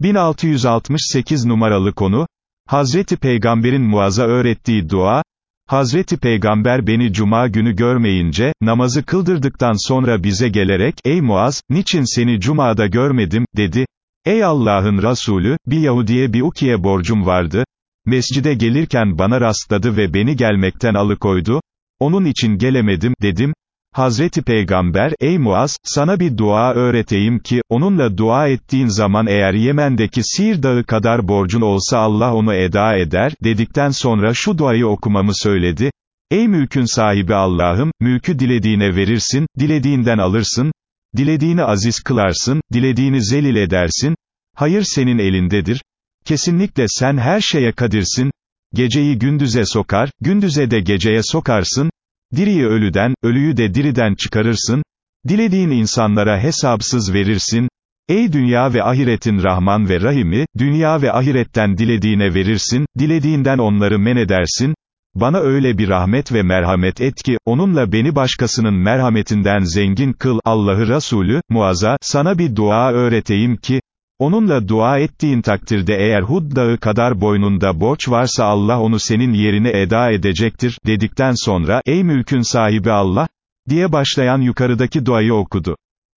1668 numaralı konu, Hazreti Peygamber'in Muaz'a öğrettiği dua, Hazreti Peygamber beni cuma günü görmeyince, namazı kıldırdıktan sonra bize gelerek, ey Muaz, niçin seni cumada görmedim, dedi. Ey Allah'ın Resulü, bir Yahudiye bir ukiye borcum vardı, mescide gelirken bana rastladı ve beni gelmekten alıkoydu, onun için gelemedim, dedim, Hazreti Peygamber, ey Muaz, sana bir dua öğreteyim ki, onunla dua ettiğin zaman eğer Yemen'deki Sir dağı kadar borcun olsa Allah onu eda eder, dedikten sonra şu duayı okumamı söyledi, Ey mülkün sahibi Allah'ım, mülkü dilediğine verirsin, dilediğinden alırsın, dilediğini aziz kılarsın, dilediğini zelil edersin, hayır senin elindedir, kesinlikle sen her şeye kadirsin, geceyi gündüze sokar, gündüze de geceye sokarsın, Diriyi ölüden, ölüyü de diriden çıkarırsın, dilediğin insanlara hesapsız verirsin, ey dünya ve ahiretin Rahman ve Rahimi, dünya ve ahiretten dilediğine verirsin, dilediğinden onları men edersin, bana öyle bir rahmet ve merhamet et ki, onunla beni başkasının merhametinden zengin kıl, Allah'ı Resulü, Muaz'a, sana bir dua öğreteyim ki, Onunla dua ettiğin takdirde eğer Hud dağı kadar boynunda borç varsa Allah onu senin yerine eda edecektir, dedikten sonra, ey mülkün sahibi Allah, diye başlayan yukarıdaki duayı okudu.